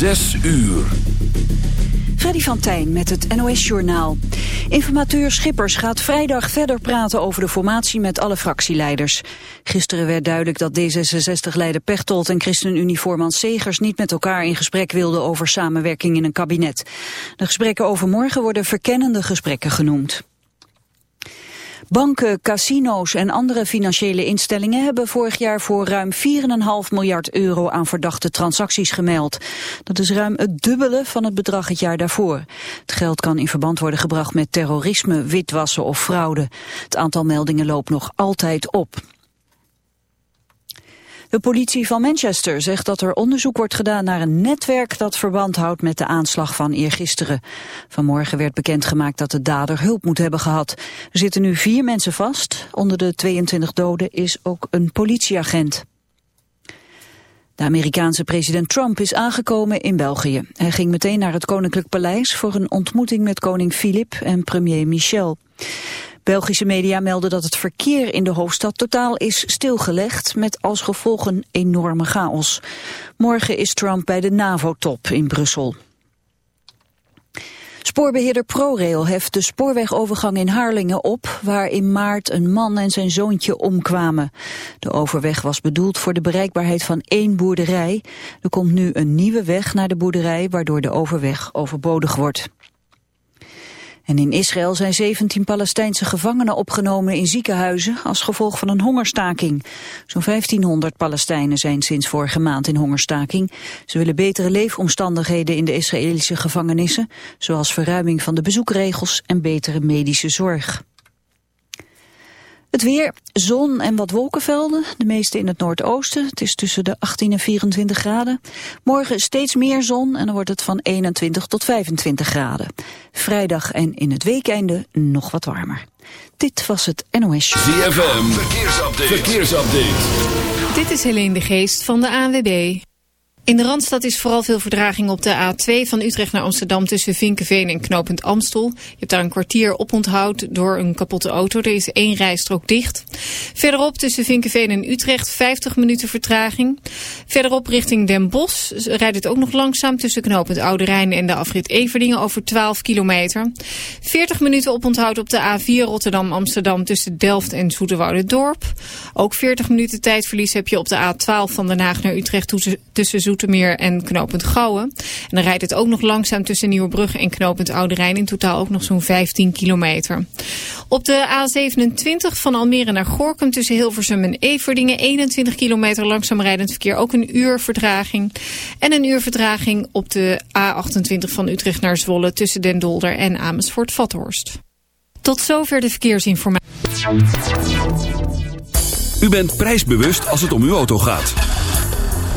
Zes uur. Freddy van Tijn met het NOS-journaal. Informateur Schippers gaat vrijdag verder praten over de formatie met alle fractieleiders. Gisteren werd duidelijk dat D66-leider Pechtold en ChristenUnie-voorman Segers niet met elkaar in gesprek wilden over samenwerking in een kabinet. De gesprekken over morgen worden verkennende gesprekken genoemd. Banken, casino's en andere financiële instellingen hebben vorig jaar voor ruim 4,5 miljard euro aan verdachte transacties gemeld. Dat is ruim het dubbele van het bedrag het jaar daarvoor. Het geld kan in verband worden gebracht met terrorisme, witwassen of fraude. Het aantal meldingen loopt nog altijd op. De politie van Manchester zegt dat er onderzoek wordt gedaan naar een netwerk dat verband houdt met de aanslag van eergisteren. Vanmorgen werd bekendgemaakt dat de dader hulp moet hebben gehad. Er zitten nu vier mensen vast. Onder de 22 doden is ook een politieagent. De Amerikaanse president Trump is aangekomen in België. Hij ging meteen naar het Koninklijk Paleis voor een ontmoeting met koning Filip en premier Michel. Belgische media melden dat het verkeer in de hoofdstad totaal is stilgelegd met als gevolg een enorme chaos. Morgen is Trump bij de NAVO-top in Brussel. Spoorbeheerder ProRail heft de spoorwegovergang in Harlingen op... waar in maart een man en zijn zoontje omkwamen. De overweg was bedoeld voor de bereikbaarheid van één boerderij. Er komt nu een nieuwe weg naar de boerderij... waardoor de overweg overbodig wordt. En in Israël zijn 17 Palestijnse gevangenen opgenomen in ziekenhuizen als gevolg van een hongerstaking. Zo'n 1500 Palestijnen zijn sinds vorige maand in hongerstaking. Ze willen betere leefomstandigheden in de Israëlische gevangenissen, zoals verruiming van de bezoekregels en betere medische zorg. Het weer, zon en wat wolkenvelden, de meeste in het noordoosten. Het is tussen de 18 en 24 graden. Morgen steeds meer zon en dan wordt het van 21 tot 25 graden. Vrijdag en in het weekende nog wat warmer. Dit was het NOS Show. ZFM, verkeersupdate. verkeersupdate. Dit is Helene de Geest van de ANWB. In de Randstad is vooral veel verdraging op de A2 van Utrecht naar Amsterdam tussen Vinkenveen en Knopend Amstel. Je hebt daar een kwartier op onthoud door een kapotte auto. Er is één rijstrook dicht. Verderop tussen Vinkenveen en Utrecht 50 minuten vertraging. Verderop richting Den Bosch rijdt het ook nog langzaam tussen Knopend Oude Rijn en de afrit Everdingen over 12 kilometer. 40 minuten op onthoud op de A4 Rotterdam-Amsterdam tussen Delft en Dorp. Ook 40 minuten tijdverlies heb je op de A12 van Den Haag naar Utrecht tussen Zoetermeer en knooppunt Gouwen. En dan rijdt het ook nog langzaam tussen Nieuwebrug en knooppunt Oude Rijn. In totaal ook nog zo'n 15 kilometer. Op de A27 van Almere naar Gorkum tussen Hilversum en Everdingen. 21 kilometer langzaam rijdend verkeer. Ook een uur vertraging. En een uur vertraging op de A28 van Utrecht naar Zwolle tussen Den Dolder en Amersfoort-Vathorst. Tot zover de verkeersinformatie. U bent prijsbewust als het om uw auto gaat.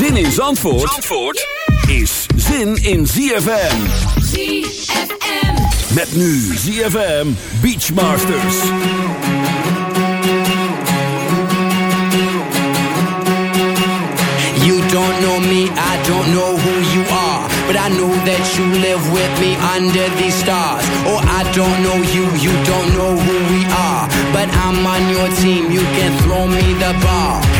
Zin in Zandvoort, Zandvoort is zin in ZFM. ZFM. Met nu ZFM Beachmasters. You don't know me, I don't know who you are. But I know that you live with me under these stars. Oh, I don't know you, you don't know who we are. But I'm on your team, you can throw me the ball.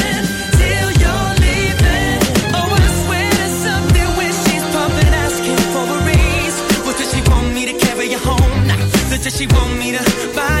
she want me to buy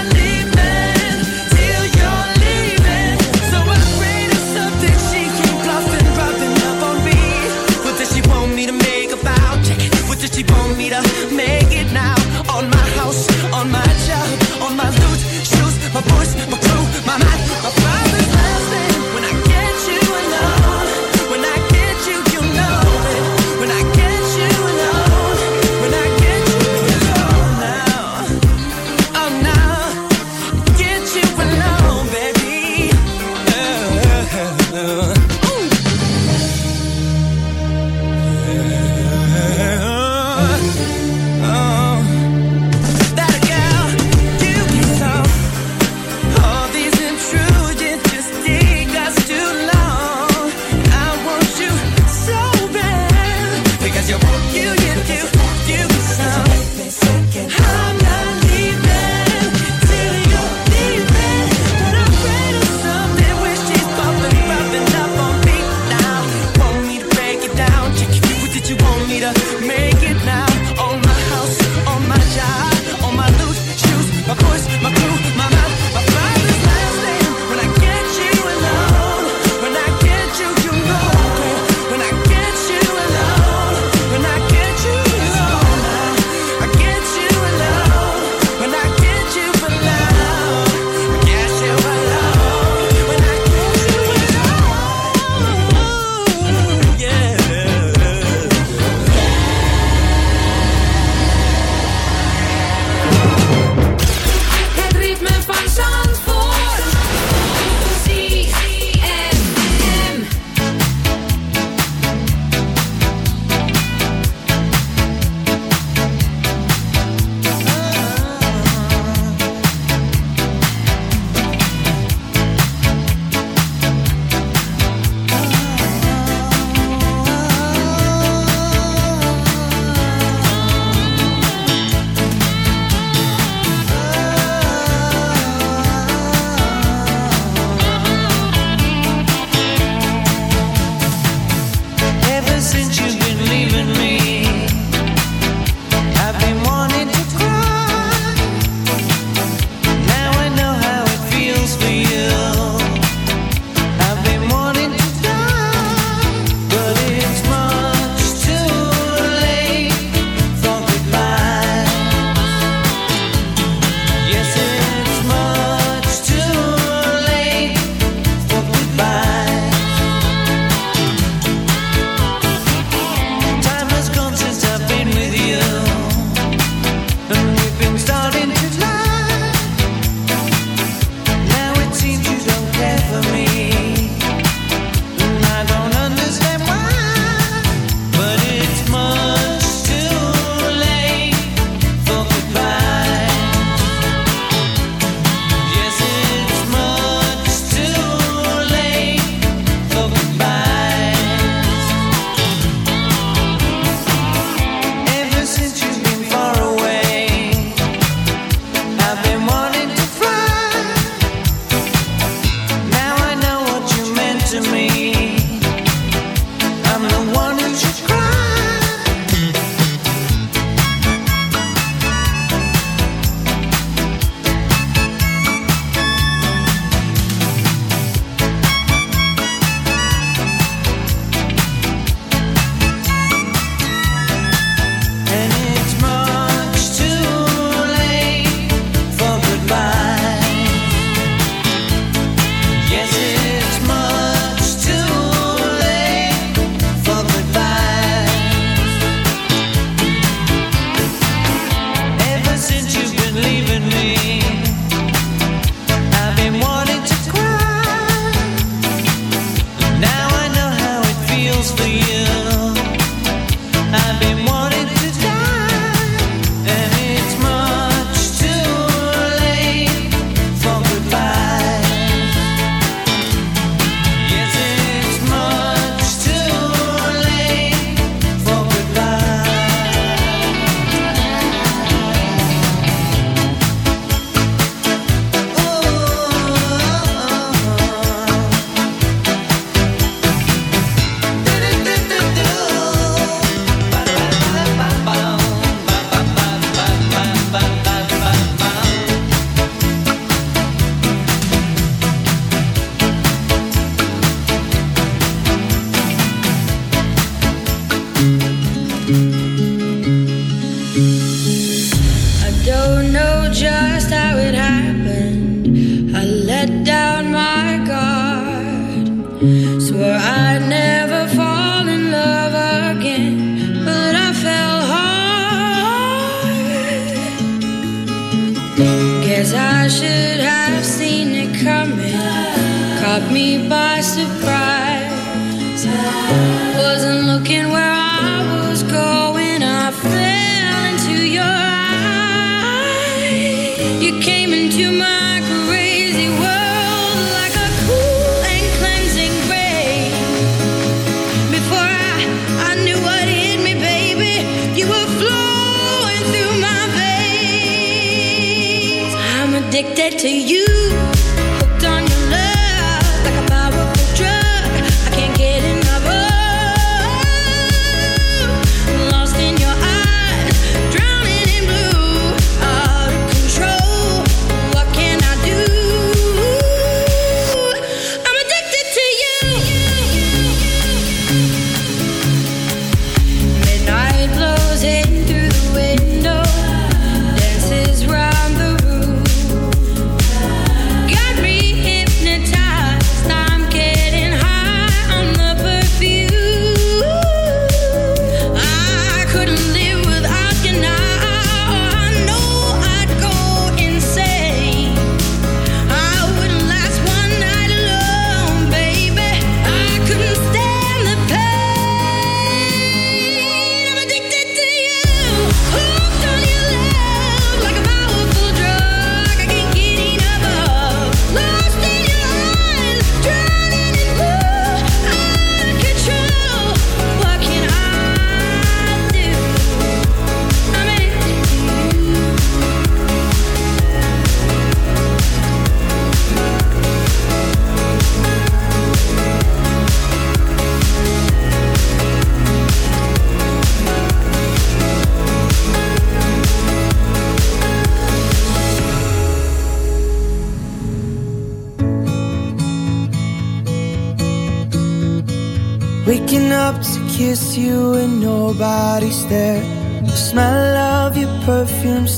keep on me the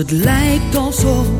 het lijkt alsof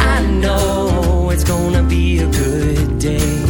I know it's gonna be a good day.